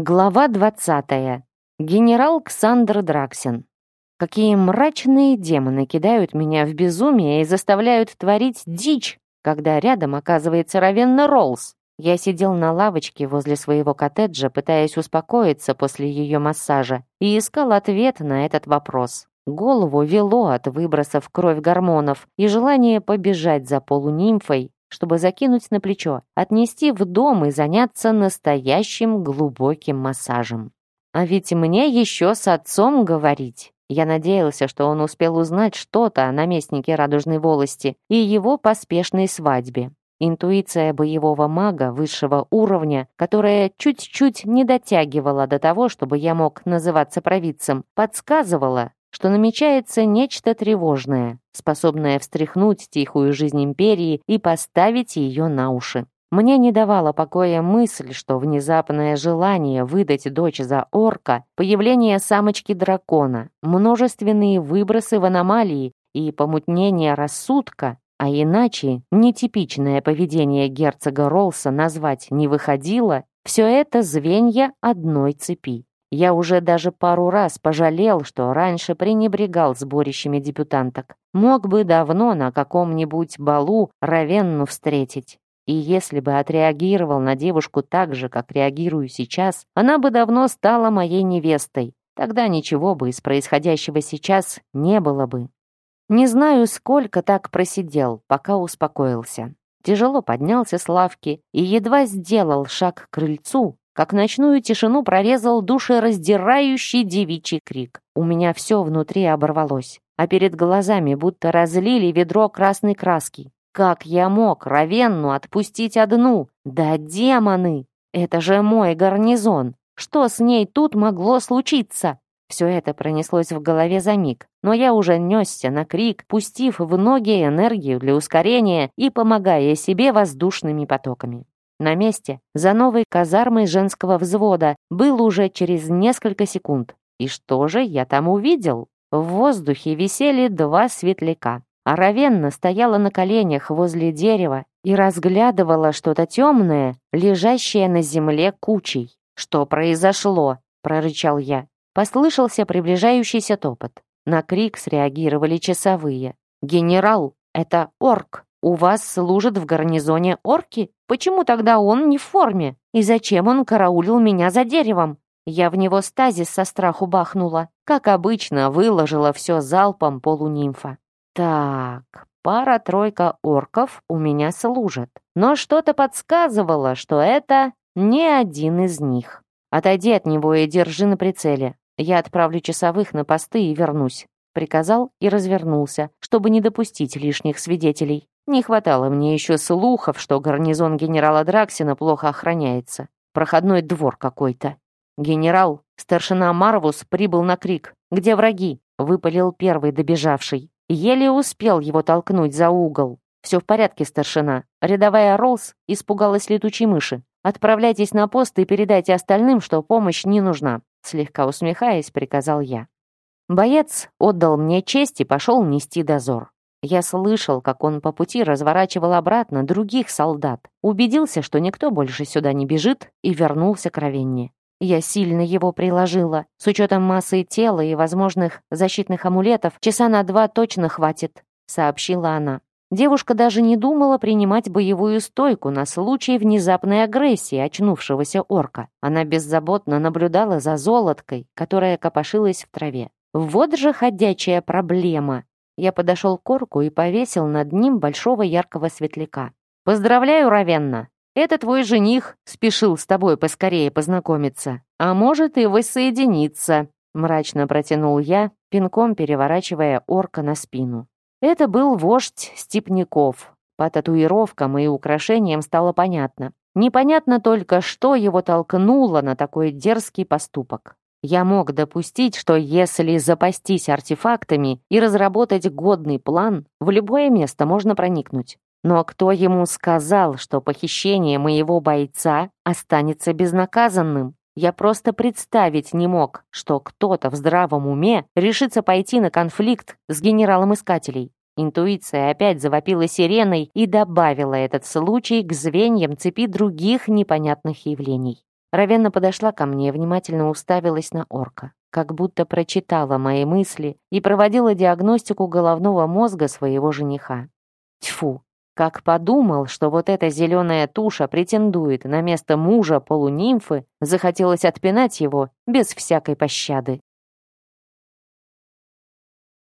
Глава 20. Генерал Ксандр Драксин. Какие мрачные демоны кидают меня в безумие и заставляют творить дичь, когда рядом оказывается Равенна Роллс. Я сидел на лавочке возле своего коттеджа, пытаясь успокоиться после ее массажа, и искал ответ на этот вопрос. Голову вело от выбросов кровь гормонов и желание побежать за полунимфой чтобы закинуть на плечо, отнести в дом и заняться настоящим глубоким массажем. А ведь мне еще с отцом говорить. Я надеялся, что он успел узнать что-то о наместнике Радужной Волости и его поспешной свадьбе. Интуиция боевого мага высшего уровня, которая чуть-чуть не дотягивала до того, чтобы я мог называться провидцем, подсказывала, что намечается нечто тревожное, способное встряхнуть тихую жизнь империи и поставить ее на уши. Мне не давала покоя мысль, что внезапное желание выдать дочь за орка, появление самочки дракона, множественные выбросы в аномалии и помутнение рассудка, а иначе нетипичное поведение герцога Ролса назвать не выходило, все это звенья одной цепи. Я уже даже пару раз пожалел, что раньше пренебрегал сборищами дебютанток. Мог бы давно на каком-нибудь балу Равенну встретить. И если бы отреагировал на девушку так же, как реагирую сейчас, она бы давно стала моей невестой. Тогда ничего бы из происходящего сейчас не было бы. Не знаю, сколько так просидел, пока успокоился. Тяжело поднялся с лавки и едва сделал шаг к крыльцу, как ночную тишину прорезал душераздирающий девичий крик. У меня все внутри оборвалось, а перед глазами будто разлили ведро красной краски. Как я мог Равенну отпустить одну? Да демоны! Это же мой гарнизон! Что с ней тут могло случиться? Все это пронеслось в голове за миг, но я уже несся на крик, пустив в ноги энергию для ускорения и помогая себе воздушными потоками. На месте, за новой казармой женского взвода, был уже через несколько секунд. И что же я там увидел? В воздухе висели два светляка. А Равенна стояла на коленях возле дерева и разглядывала что-то темное, лежащее на земле кучей. «Что произошло?» — прорычал я. Послышался приближающийся топот. На крик среагировали часовые. «Генерал, это орк!» «У вас служат в гарнизоне орки? Почему тогда он не в форме? И зачем он караулил меня за деревом?» Я в него стазис со страху бахнула. Как обычно, выложила все залпом полунимфа. «Так, пара-тройка орков у меня служат. Но что-то подсказывало, что это не один из них. Отойди от него и держи на прицеле. Я отправлю часовых на посты и вернусь приказал и развернулся, чтобы не допустить лишних свидетелей. Не хватало мне еще слухов, что гарнизон генерала Драксина плохо охраняется. Проходной двор какой-то. Генерал, старшина Марвус, прибыл на крик. «Где враги?» — выпалил первый добежавший. Еле успел его толкнуть за угол. «Все в порядке, старшина. Рядовая Роллс испугалась летучей мыши. Отправляйтесь на пост и передайте остальным, что помощь не нужна», слегка усмехаясь, приказал я. Боец отдал мне честь и пошел нести дозор. Я слышал, как он по пути разворачивал обратно других солдат, убедился, что никто больше сюда не бежит, и вернулся к Равенне. Я сильно его приложила. С учетом массы тела и возможных защитных амулетов, часа на два точно хватит, сообщила она. Девушка даже не думала принимать боевую стойку на случай внезапной агрессии очнувшегося орка. Она беззаботно наблюдала за золоткой, которая копошилась в траве. Вот же ходячая проблема. Я подошел к корку и повесил над ним большого яркого светляка. «Поздравляю, Равенна! Это твой жених спешил с тобой поскорее познакомиться. А может и воссоединиться», — мрачно протянул я, пинком переворачивая орка на спину. Это был вождь степняков. По татуировкам и украшениям стало понятно. Непонятно только, что его толкнуло на такой дерзкий поступок. Я мог допустить, что если запастись артефактами и разработать годный план, в любое место можно проникнуть. Но кто ему сказал, что похищение моего бойца останется безнаказанным? Я просто представить не мог, что кто-то в здравом уме решится пойти на конфликт с генералом искателей. Интуиция опять завопила сиреной и добавила этот случай к звеньям цепи других непонятных явлений. Равенна подошла ко мне внимательно уставилась на орка, как будто прочитала мои мысли и проводила диагностику головного мозга своего жениха. Тьфу, как подумал, что вот эта зеленая туша претендует на место мужа полунимфы, захотелось отпинать его без всякой пощады.